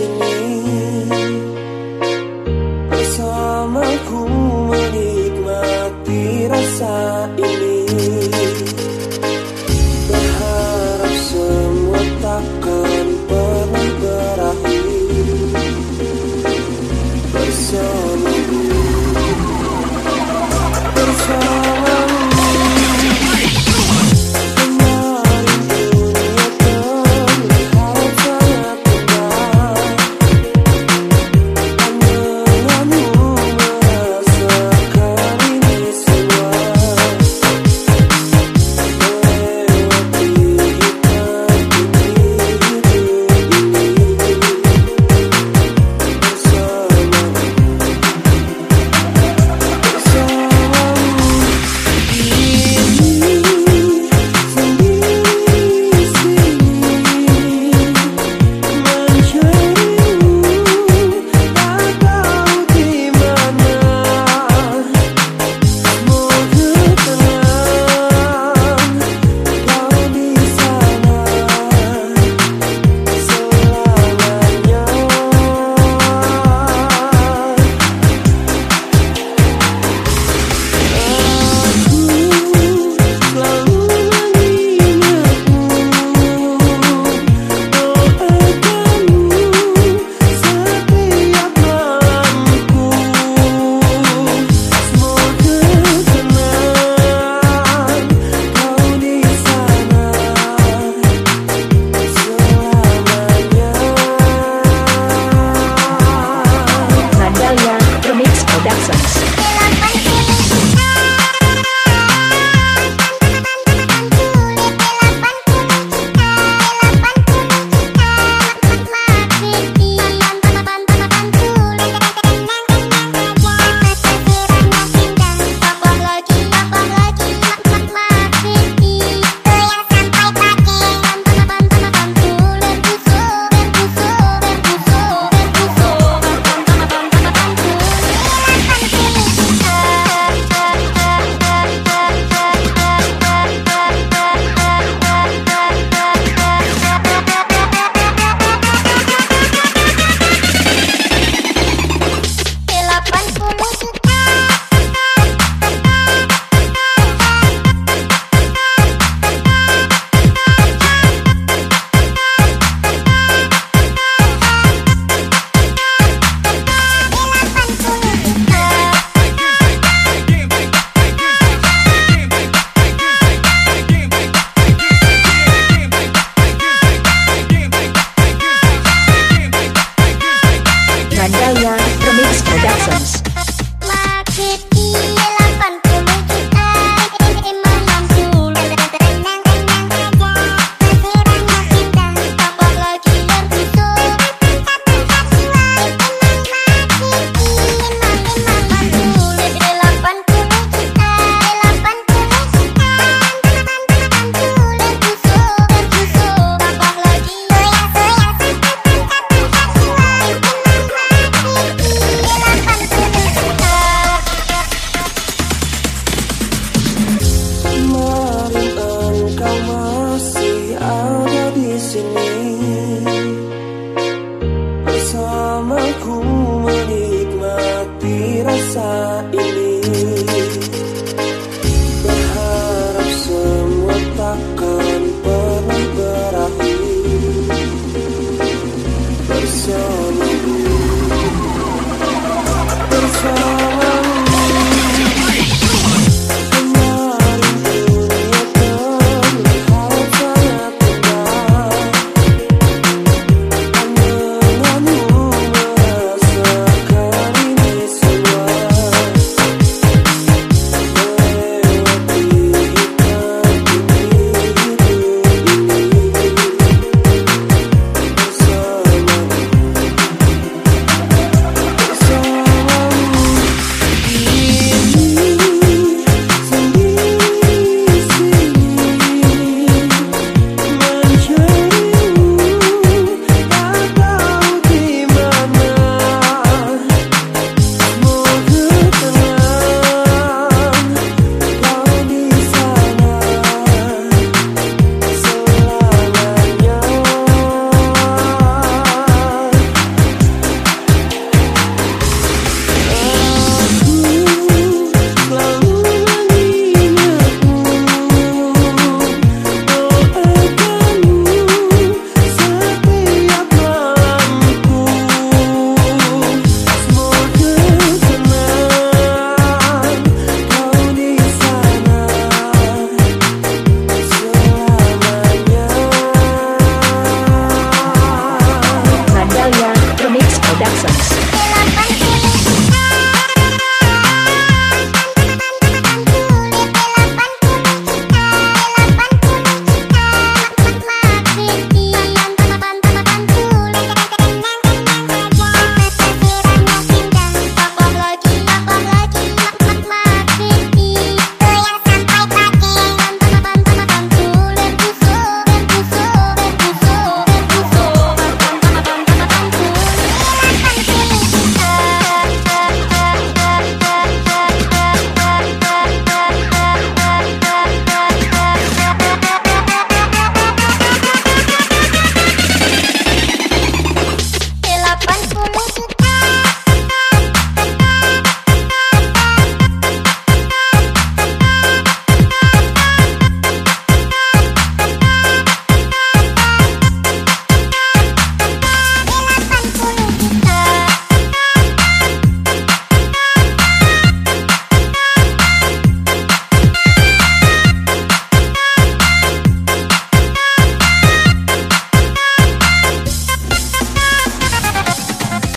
you all of. nonsense.